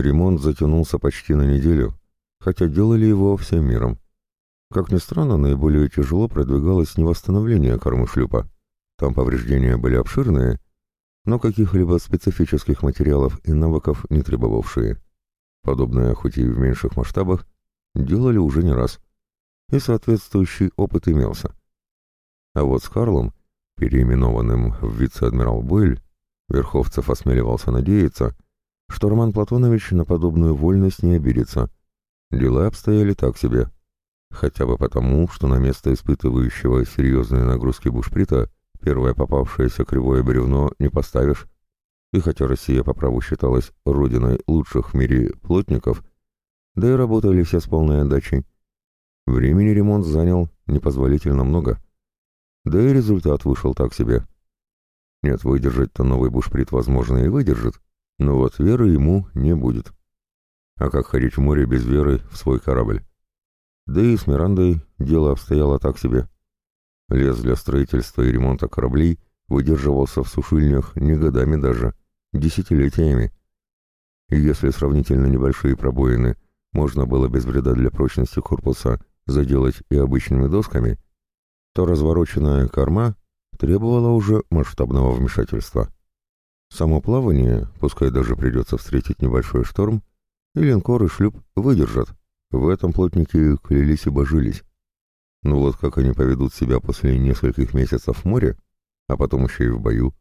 Ремонт затянулся почти на неделю, хотя делали его всем миром. Как ни странно, наиболее тяжело продвигалось не восстановление кормы шлюпа. Там повреждения были обширные, но каких-либо специфических материалов и навыков не требовавшие. Подобное, хоть и в меньших масштабах, делали уже не раз, и соответствующий опыт имелся. А вот с Карлом, переименованным в вице-адмирал Бойль, Верховцев осмеливался надеяться, что Роман Платонович на подобную вольность не обидится. Дела обстояли так себе. Хотя бы потому, что на место испытывающего серьезные нагрузки бушприта первое попавшееся кривое бревно не поставишь. И хотя Россия по праву считалась родиной лучших в мире плотников, да и работали все с полной отдачей, времени ремонт занял непозволительно много. Да и результат вышел так себе. Нет, выдержать-то новый бушприт, возможно, и выдержит, но вот веры ему не будет. А как ходить в море без веры в свой корабль? Да и с Мирандой дело обстояло так себе. Лес для строительства и ремонта кораблей выдерживался в сушильнях не годами даже, десятилетиями. И если сравнительно небольшие пробоины можно было без вреда для прочности корпуса заделать и обычными досками, то развороченная корма требовала уже масштабного вмешательства. Само плавание, пускай даже придется встретить небольшой шторм, и линкор и шлюп выдержат. В этом плотники клялись и божились. Но вот как они поведут себя после нескольких месяцев в море, а потом еще и в бою,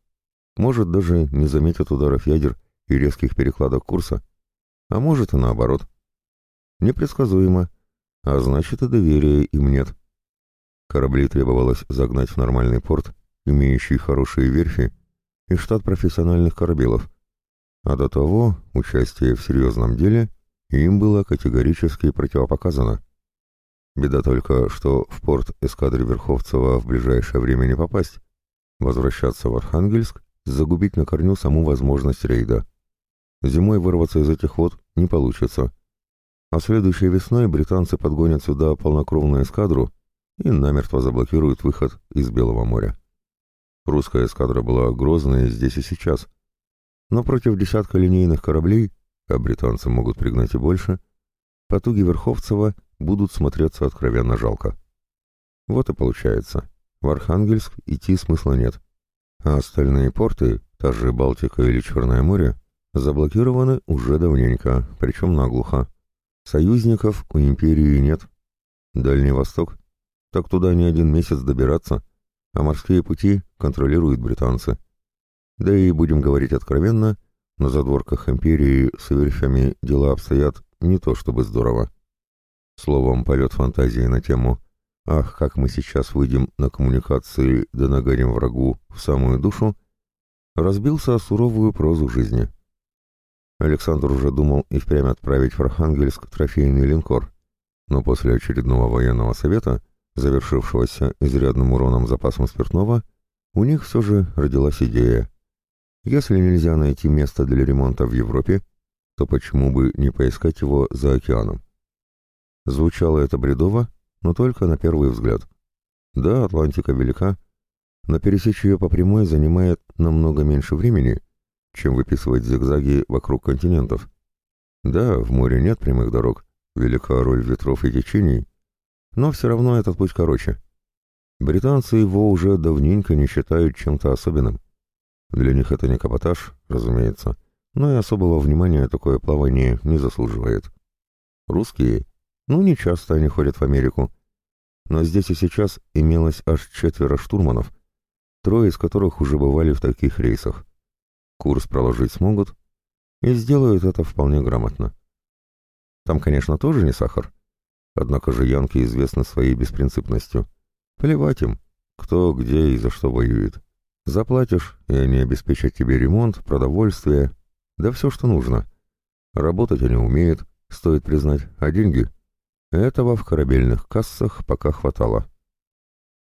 может даже не заметят ударов ядер и резких перекладок курса, а может и наоборот. Непредсказуемо, а значит и доверия им нет. Корабли требовалось загнать в нормальный порт, имеющий хорошие верфи и штат профессиональных корабелов, а до того участие в серьезном деле им было категорически противопоказано. Беда только, что в порт эскадры Верховцева в ближайшее время не попасть. Возвращаться в Архангельск, загубить на корню саму возможность рейда. Зимой вырваться из этих вод не получится. А следующей весной британцы подгонят сюда полнокровную эскадру и намертво заблокируют выход из Белого моря. Русская эскадра была грозная здесь и сейчас. Но против десятка линейных кораблей, а британцы могут пригнать и больше, потуги Верховцева будут смотреться откровенно жалко. Вот и получается, в Архангельск идти смысла нет. А остальные порты, та же Балтика или Черное море, заблокированы уже давненько, причем наглухо. Союзников у империи нет. Дальний Восток? Так туда не один месяц добираться, а морские пути контролируют британцы. Да и, будем говорить откровенно, на задворках империи с верфями дела обстоят не то чтобы здорово. Словом, полет фантазии на тему «Ах, как мы сейчас выйдем на коммуникации да нагоним врагу в самую душу» разбился о суровую прозу жизни. Александр уже думал и впрямь отправить в Архангельск трофейный линкор, но после очередного военного совета, завершившегося изрядным уроном запасом спиртного, у них все же родилась идея. Если нельзя найти место для ремонта в Европе, то почему бы не поискать его за океаном? Звучало это бредово, но только на первый взгляд. Да, Атлантика велика, но пересечь ее по прямой занимает намного меньше времени, чем выписывать зигзаги вокруг континентов. Да, в море нет прямых дорог, велика роль ветров и течений, но все равно этот путь короче. Британцы его уже давненько не считают чем-то особенным. Для них это не каботаж, разумеется, но и особого внимания такое плавание не заслуживает. Русские ну, не часто они ходят в Америку. Но здесь и сейчас имелось аж четверо штурманов, трое из которых уже бывали в таких рейсах. Курс проложить смогут и сделают это вполне грамотно. Там, конечно, тоже не сахар. Однако же янки известны своей беспринципностью. Плевать им, кто, где и за что воюет. Заплатишь, и они обеспечат тебе ремонт, продовольствие, да все, что нужно. Работать они умеют, стоит признать, а деньги — этого в корабельных кассах пока хватало.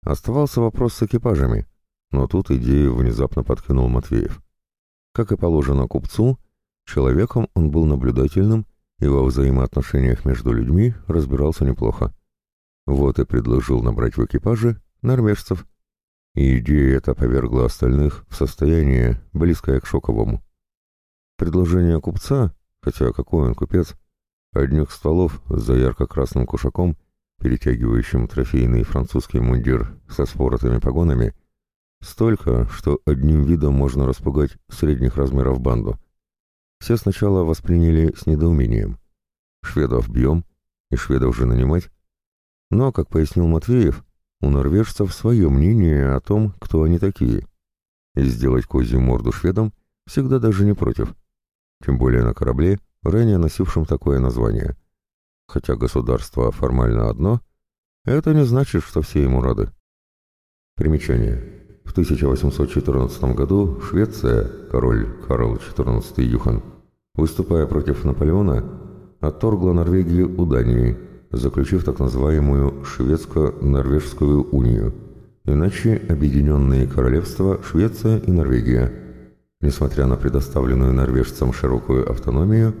Оставался вопрос с экипажами, но тут идею внезапно подкинул Матвеев. Как и положено купцу, человеком он был наблюдательным и во взаимоотношениях между людьми разбирался неплохо. Вот и предложил набрать в экипаже норвежцев. И идея эта повергла остальных в состояние, близкое к шоковому. Предложение купца, Хотя какой он купец? Одних стволов за ярко-красным кушаком, перетягивающим трофейный французский мундир со споротыми погонами, столько, что одним видом можно распугать средних размеров банду. Все сначала восприняли с недоумением. Шведов бьем, и шведов же нанимать. Но, как пояснил Матвеев, у норвежцев свое мнение о том, кто они такие. И сделать козью морду шведам всегда даже не против. Тем более на корабле, ранее носившем такое название. Хотя государство формально одно, это не значит, что все ему рады. Примечание. В 1814 году Швеция, король Карл XIV Юхан, выступая против Наполеона, отторгла Норвегию у Дании, заключив так называемую Шведско-Норвежскую унию, иначе Объединенные Королевства Швеция и Норвегия. Несмотря на предоставленную норвежцам широкую автономию,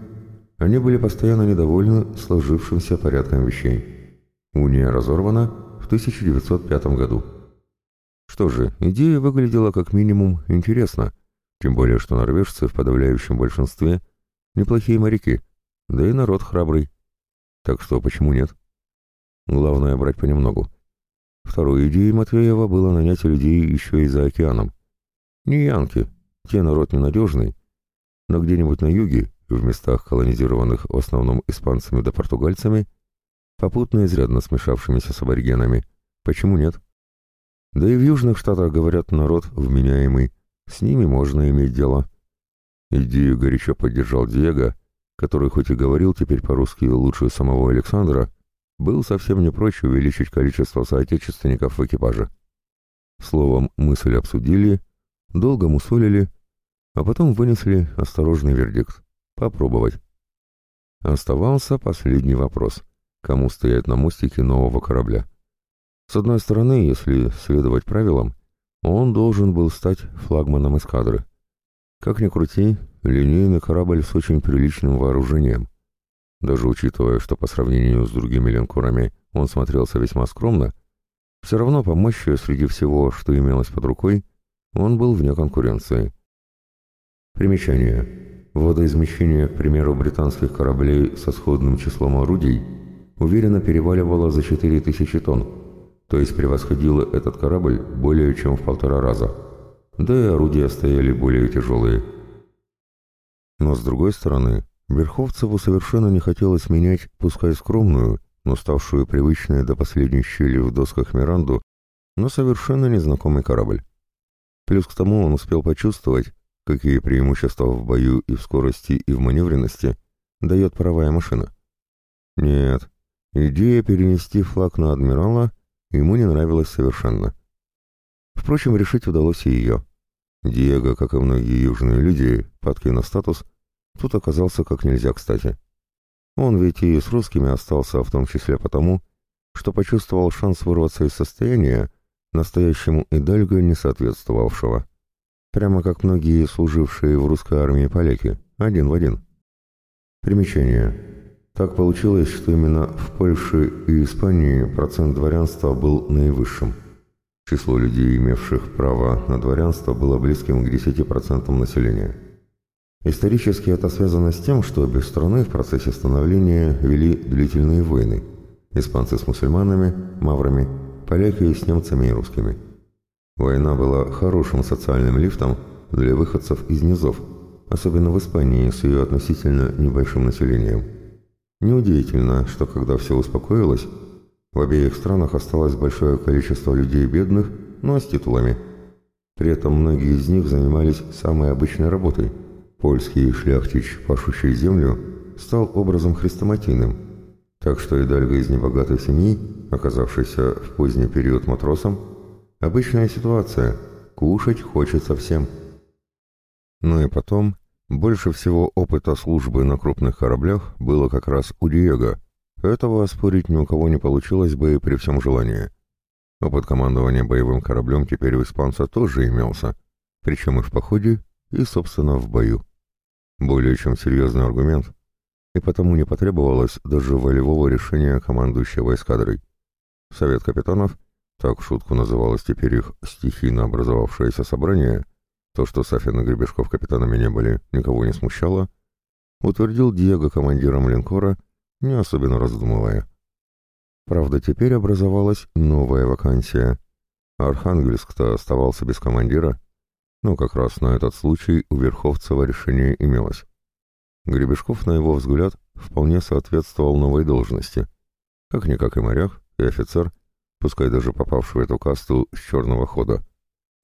они были постоянно недовольны сложившимся порядком вещей. Уния разорвана в 1905 году. Что же, идея выглядела как минимум интересно, тем более что норвежцы в подавляющем большинстве неплохие моряки, да и народ храбрый. Так что почему нет? Главное брать понемногу. Второй идеей Матвеева было нанять людей еще и за океаном. Не янки, те народ ненадежный, но где-нибудь на юге, в местах, колонизированных в основном испанцами да португальцами, попутно изрядно смешавшимися с аборигенами, почему нет? Да и в южных штатах, говорят, народ вменяемый, с ними можно иметь дело. Идею горячо поддержал Диего, который хоть и говорил теперь по-русски лучше самого Александра, был совсем не прочь увеличить количество соотечественников в экипаже. Словом, мысль обсудили, долго мусолили, а потом вынесли осторожный вердикт — попробовать. Оставался последний вопрос — кому стоять на мостике нового корабля. С одной стороны, если следовать правилам, он должен был стать флагманом эскадры. Как ни крути, линейный корабль с очень приличным вооружением. Даже учитывая, что по сравнению с другими линкорами он смотрелся весьма скромно, все равно по мощи среди всего, что имелось под рукой, он был вне конкуренции. Примечание. Водоизмещение, к примеру, британских кораблей со сходным числом орудий уверенно переваливало за 4000 тонн, то есть превосходила этот корабль более чем в полтора раза. Да и орудия стояли более тяжелые. Но с другой стороны, Верховцеву совершенно не хотелось менять, пускай скромную, но ставшую привычной до последней щели в досках Миранду, но совершенно незнакомый корабль. Плюс к тому он успел почувствовать, какие преимущества в бою и в скорости, и в маневренности дает паровая машина. Нет, идея перенести флаг на адмирала — ему не нравилось совершенно. Впрочем, решить удалось и ее. Диего, как и многие южные люди, падки на статус, тут оказался как нельзя кстати. Он ведь и с русскими остался, в том числе потому, что почувствовал шанс вырваться из состояния, настоящему Идальго не соответствовавшего. Прямо как многие служившие в русской армии поляки, один в один. Примечание. Так получилось, что именно в Польше и Испании процент дворянства был наивысшим. Число людей, имевших право на дворянство, было близким к 10% населения. Исторически это связано с тем, что обе страны в процессе становления вели длительные войны. Испанцы с мусульманами, маврами, поляки с немцами и русскими. Война была хорошим социальным лифтом для выходцев из низов, особенно в Испании с ее относительно небольшим населением. Неудивительно, что когда все успокоилось, в обеих странах осталось большое количество людей бедных, но с титулами. При этом многие из них занимались самой обычной работой. Польский шляхтич, пашущий землю, стал образом хрестоматийным, так что и Дальга из небогатой семьи, оказавшийся в поздний период матросом, обычная ситуация – кушать хочется всем. Ну и потом, больше всего опыта службы на крупных кораблях было как раз у Диего. Этого оспорить ни у кого не получилось бы при всем желании. Опыт командования боевым кораблем теперь у испанца тоже имелся, причем и в походе, и, собственно, в бою. Более чем серьезный аргумент, и потому не потребовалось даже волевого решения командующего эскадрой. Совет капитанов, так в шутку называлось теперь их стихийно образовавшееся собрание, то, что Сафин и Гребешков капитанами не были, никого не смущало, утвердил Диего командиром линкора, не особенно раздумывая. Правда, теперь образовалась новая вакансия. Архангельск-то оставался без командира, но как раз на этот случай у Верховцева решение имелось. Гребешков, на его взгляд, вполне соответствовал новой должности. Как-никак и моряк, и офицер, пускай даже попавший в эту касту с черного хода.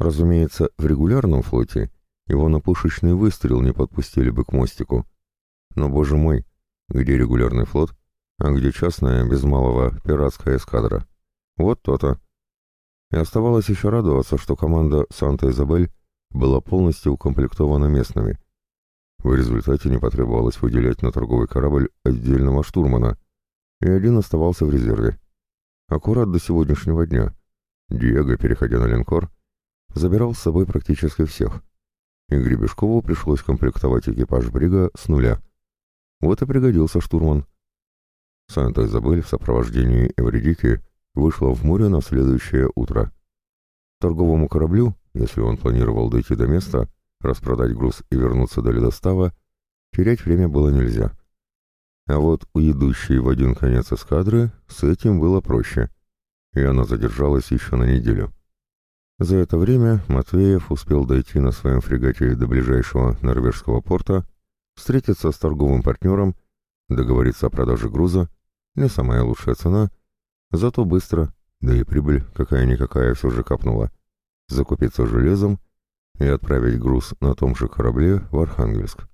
Разумеется, в регулярном флоте его на пушечный выстрел не подпустили бы к мостику. Но, боже мой, где регулярный флот, а где частная, без малого, пиратская эскадра? Вот то-то. И оставалось еще радоваться, что команда «Санта-Изабель» была полностью укомплектована местными. В результате не потребовалось выделять на торговый корабль отдельного штурмана, и один оставался в резерве. Аккурат до сегодняшнего дня. Диего, переходя на линкор, забирал с собой практически всех. И Гребешкову пришлось комплектовать экипаж Брига с нуля. Вот и пригодился штурман. Санта-Изабель в сопровождении Эвредики вышла в море на следующее утро. Торговому кораблю, если он планировал дойти до места, распродать груз и вернуться до ледостава, терять время было нельзя. А вот у идущей в один конец эскадры с этим было проще, и она задержалась еще на неделю. За это время Матвеев успел дойти на своем фрегате до ближайшего норвежского порта, встретиться с торговым партнером, договориться о продаже груза, не самая лучшая цена, зато быстро, да и прибыль какая-никакая все же капнула, закупиться железом и отправить груз на том же корабле в Архангельск.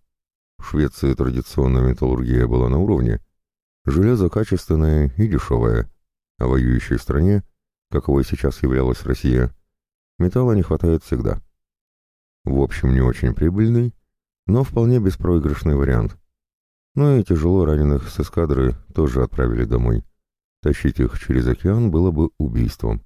В Швеции традиционная металлургия была на уровне, железо качественное и дешевое, а воюющей стране, каковой сейчас являлась Россия, металла не хватает всегда. В общем, не очень прибыльный, но вполне беспроигрышный вариант. Ну и тяжело раненых с эскадры тоже отправили домой. Тащить их через океан было бы убийством.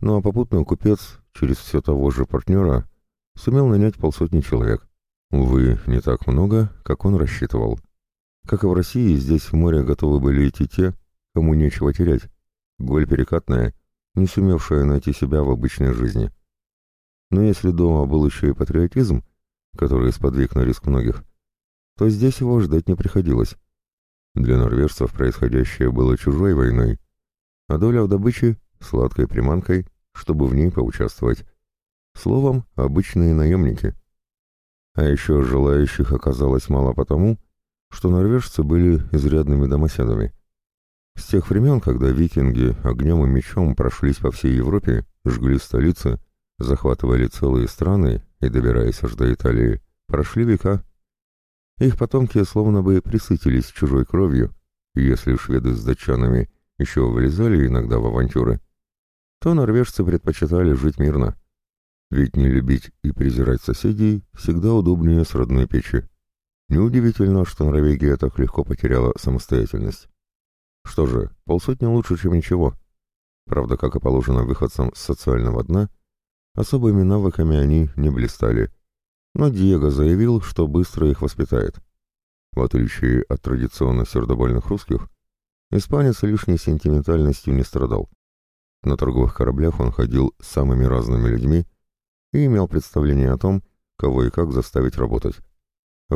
Ну а попутный купец через все того же партнера сумел нанять полсотни человек. Увы, не так много, как он рассчитывал. Как и в России, здесь в море готовы были идти те, кому нечего терять. Голь перекатная, не сумевшая найти себя в обычной жизни. Но если дома был еще и патриотизм, который сподвиг на риск многих, то здесь его ждать не приходилось. Для норвежцев происходящее было чужой войной, а доля в добыче — сладкой приманкой, чтобы в ней поучаствовать. Словом, обычные наемники. А еще желающих оказалось мало потому, что норвежцы были изрядными домоседами. С тех времен, когда викинги огнем и мечом прошлись по всей Европе, жгли столицы, захватывали целые страны и, добираясь аж до Италии, прошли века. Их потомки словно бы присытились чужой кровью, и если шведы с датчанами еще влезали иногда в авантюры, то норвежцы предпочитали жить мирно. Ведь не любить и презирать соседей всегда удобнее с родной печи. Неудивительно, что Норвегия так легко потеряла самостоятельность. Что же, полсотни лучше, чем ничего. Правда, как и положено выходцам с социального дна, особыми навыками они не блистали. Но Диего заявил, что быстро их воспитает. В отличие от традиционно сердобольных русских, испанец лишней сентиментальностью не страдал. На торговых кораблях он ходил с самыми разными людьми и имел представление о том, кого и как заставить работать.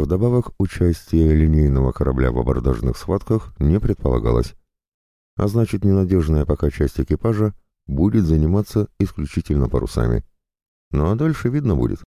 Вдобавок, участие линейного корабля в абордажных схватках не предполагалось. А значит, ненадежная пока часть экипажа будет заниматься исключительно парусами. Ну а дальше видно будет.